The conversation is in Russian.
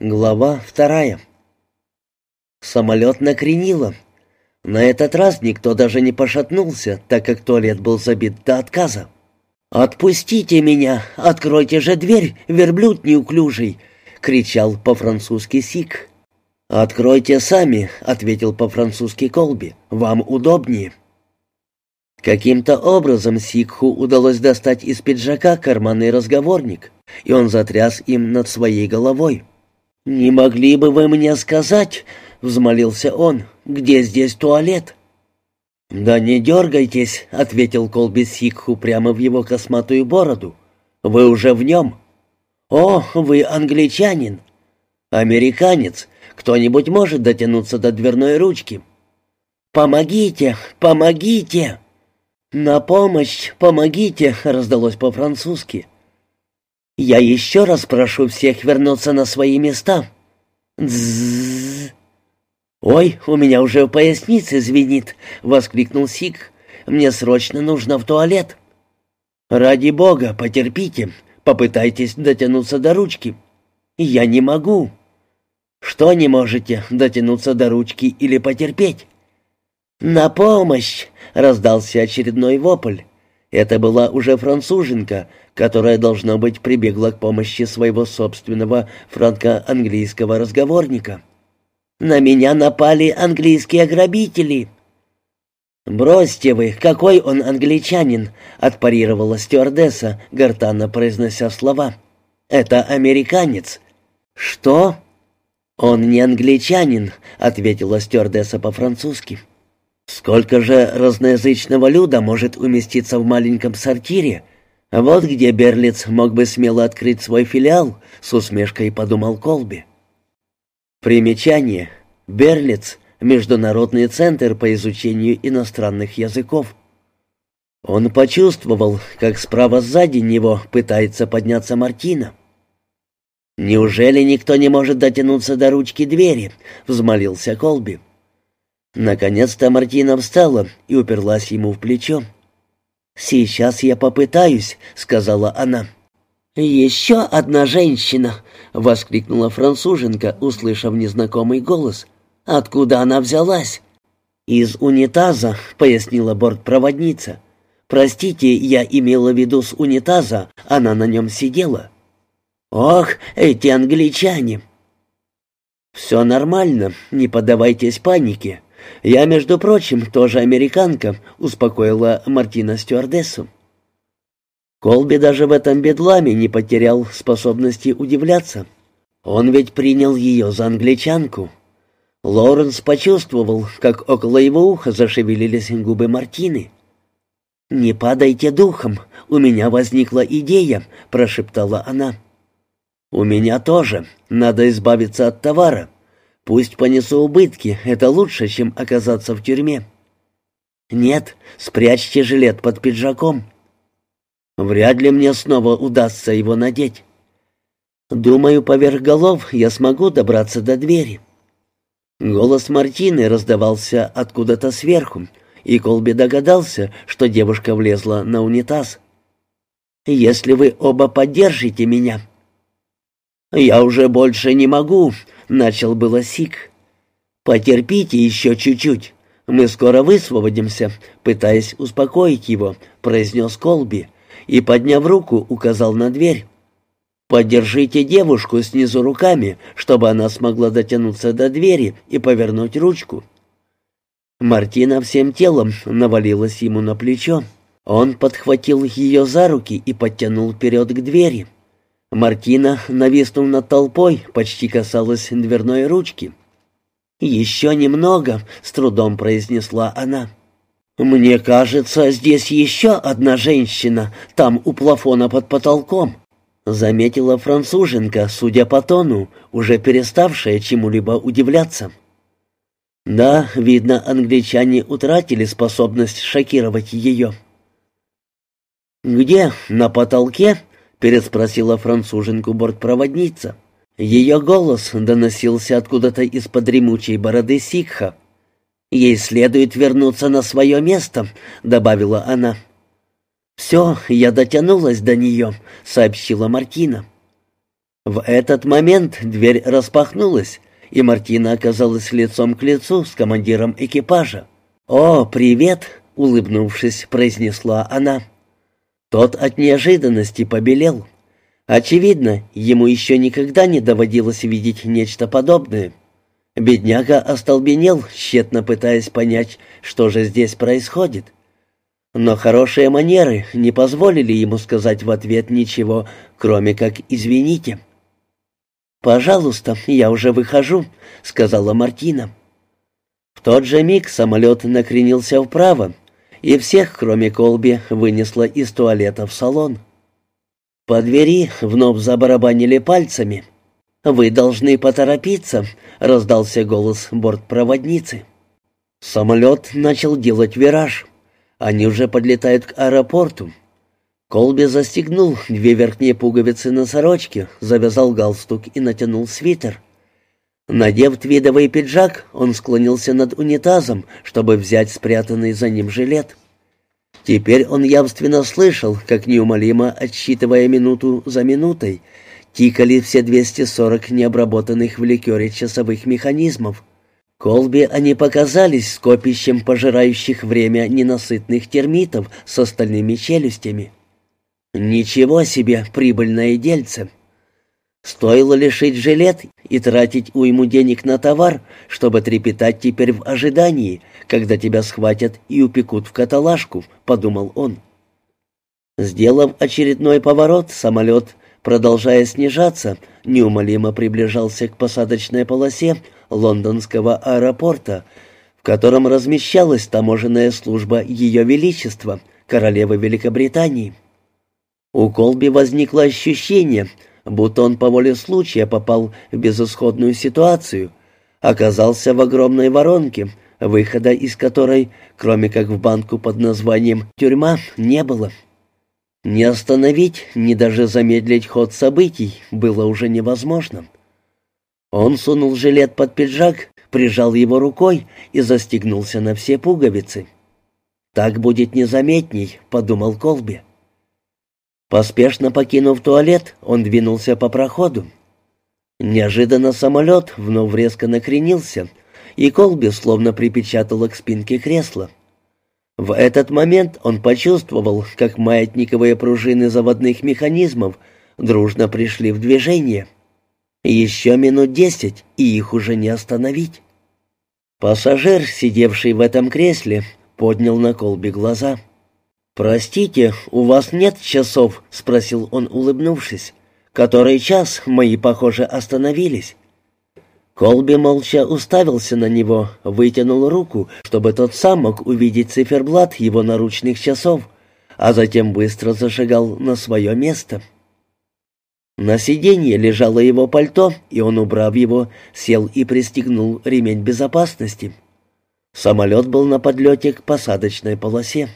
Глава вторая. Самолет накренило. На этот раз никто даже не пошатнулся, так как туалет был забит до отказа. «Отпустите меня! Откройте же дверь, верблюд неуклюжий!» — кричал по-французски Сик. «Откройте сами», — ответил по-французски Колби. «Вам удобнее». Каким-то образом Сикху удалось достать из пиджака карманный разговорник, и он затряс им над своей головой. «Не могли бы вы мне сказать, — взмолился он, — где здесь туалет?» «Да не дергайтесь», — ответил Колби Сикху прямо в его косматую бороду. «Вы уже в нем». «О, вы англичанин!» «Американец. Кто-нибудь может дотянуться до дверной ручки?» «Помогите! Помогите!» «На помощь! Помогите!» — раздалось по-французски. «Я еще раз прошу всех вернуться на свои места». «Дзззз». «Ой, у меня уже в пояснице звенит», — воскликнул Сик. «Мне срочно нужно в туалет». «Ради бога, потерпите. Попытайтесь дотянуться до ручки». «Я не могу». «Что не можете, дотянуться до ручки или потерпеть?» «На помощь!» — раздался очередной вопль. Это была уже француженка, которая, должно быть, прибегла к помощи своего собственного франко-английского разговорника. «На меня напали английские грабители!» «Бросьте вы, какой он англичанин!» — отпарировала стюардесса, гортанно произнося слова. «Это американец». «Что?» «Он не англичанин», — ответила стюардесса по-французски. «Сколько же разноязычного люда может уместиться в маленьком сортире?» Вот где Берлиц мог бы смело открыть свой филиал, с усмешкой подумал Колби. Примечание. Берлиц — Международный центр по изучению иностранных языков. Он почувствовал, как справа сзади него пытается подняться Мартина. «Неужели никто не может дотянуться до ручки двери?» — взмолился Колби. Наконец-то Мартина встала и уперлась ему в плечо. «Сейчас я попытаюсь», — сказала она. «Еще одна женщина!» — воскликнула француженка, услышав незнакомый голос. «Откуда она взялась?» «Из унитаза», — пояснила бортпроводница. «Простите, я имела в виду с унитаза, она на нем сидела». «Ох, эти англичане!» «Все нормально, не поддавайтесь панике. «Я, между прочим, тоже американка», — успокоила Мартина стюардессу. Колби даже в этом бедламе не потерял способности удивляться. Он ведь принял ее за англичанку. Лоуренс почувствовал, как около его уха зашевелились губы Мартины. «Не падайте духом, у меня возникла идея», — прошептала она. «У меня тоже. Надо избавиться от товара. Пусть понесу убытки, это лучше, чем оказаться в тюрьме. Нет, спрячьте жилет под пиджаком. Вряд ли мне снова удастся его надеть. Думаю, поверх голов я смогу добраться до двери. Голос Мартины раздавался откуда-то сверху, и Колби догадался, что девушка влезла на унитаз. «Если вы оба поддержите меня...» «Я уже больше не могу», — начал было Сик. «Потерпите еще чуть-чуть. Мы скоро высвободимся», — пытаясь успокоить его, произнес Колби и, подняв руку, указал на дверь. «Подержите девушку снизу руками, чтобы она смогла дотянуться до двери и повернуть ручку». Мартина всем телом навалилась ему на плечо. Он подхватил ее за руки и подтянул вперед к двери. Мартина, нависнув над толпой, почти касалась дверной ручки. «Еще немного», — с трудом произнесла она. «Мне кажется, здесь еще одна женщина, там у плафона под потолком», — заметила француженка, судя по тону, уже переставшая чему-либо удивляться. Да, видно, англичане утратили способность шокировать ее. «Где? На потолке?» Переспросила француженку бортпроводница. Ее голос доносился откуда-то из-под дремучей бороды сикха. «Ей следует вернуться на свое место», — добавила она. «Все, я дотянулась до нее», — сообщила Мартина. В этот момент дверь распахнулась, и Мартина оказалась лицом к лицу с командиром экипажа. «О, привет!» — улыбнувшись, произнесла она. Тот от неожиданности побелел. Очевидно, ему еще никогда не доводилось видеть нечто подобное. Бедняга остолбенел, тщетно пытаясь понять, что же здесь происходит. Но хорошие манеры не позволили ему сказать в ответ ничего, кроме как «извините». «Пожалуйста, я уже выхожу», — сказала Мартина. В тот же миг самолет накренился вправо, и всех, кроме Колби, вынесло из туалета в салон. По двери вновь забарабанили пальцами. «Вы должны поторопиться», — раздался голос бортпроводницы. Самолет начал делать вираж. Они уже подлетают к аэропорту. Колби застегнул две верхние пуговицы на сорочке, завязал галстук и натянул свитер. Надев твидовый пиджак, он склонился над унитазом, чтобы взять спрятанный за ним жилет. Теперь он явственно слышал, как неумолимо, отсчитывая минуту за минутой, тикали все 240 необработанных в ликере часовых механизмов. Колби они показались скопищем пожирающих время ненасытных термитов с остальными челюстями. Ничего себе прибыльное дельце! Стоило лишить жилет и тратить уйму денег на товар, чтобы трепетать теперь в ожидании, когда тебя схватят и упекут в каталажку, подумал он. Сделав очередной поворот, самолет, продолжая снижаться, неумолимо приближался к посадочной полосе лондонского аэропорта, в котором размещалась таможенная служба Ее Величества, королевы Великобритании. У Колби возникло ощущение, будто он по воле случая попал в безысходную ситуацию, оказался в огромной воронке, выхода из которой, кроме как в банку под названием «тюрьма», не было. Не остановить, ни даже замедлить ход событий было уже невозможно. Он сунул жилет под пиджак, прижал его рукой и застегнулся на все пуговицы. «Так будет незаметней», — подумал Колби. Поспешно покинув туалет, он двинулся по проходу. Неожиданно самолет вновь резко накренился, и Колби словно припечатало к спинке кресла. В этот момент он почувствовал, как маятниковые пружины заводных механизмов дружно пришли в движение. Еще минут десять, и их уже не остановить. Пассажир, сидевший в этом кресле, поднял на Колби глаза. «Простите, у вас нет часов?» — спросил он, улыбнувшись. «Который час? Мои, похоже, остановились». Колби молча уставился на него, вытянул руку, чтобы тот сам мог увидеть циферблат его наручных часов, а затем быстро зашагал на свое место. На сиденье лежало его пальто, и он, убрав его, сел и пристегнул ремень безопасности. Самолет был на подлете к посадочной полосе.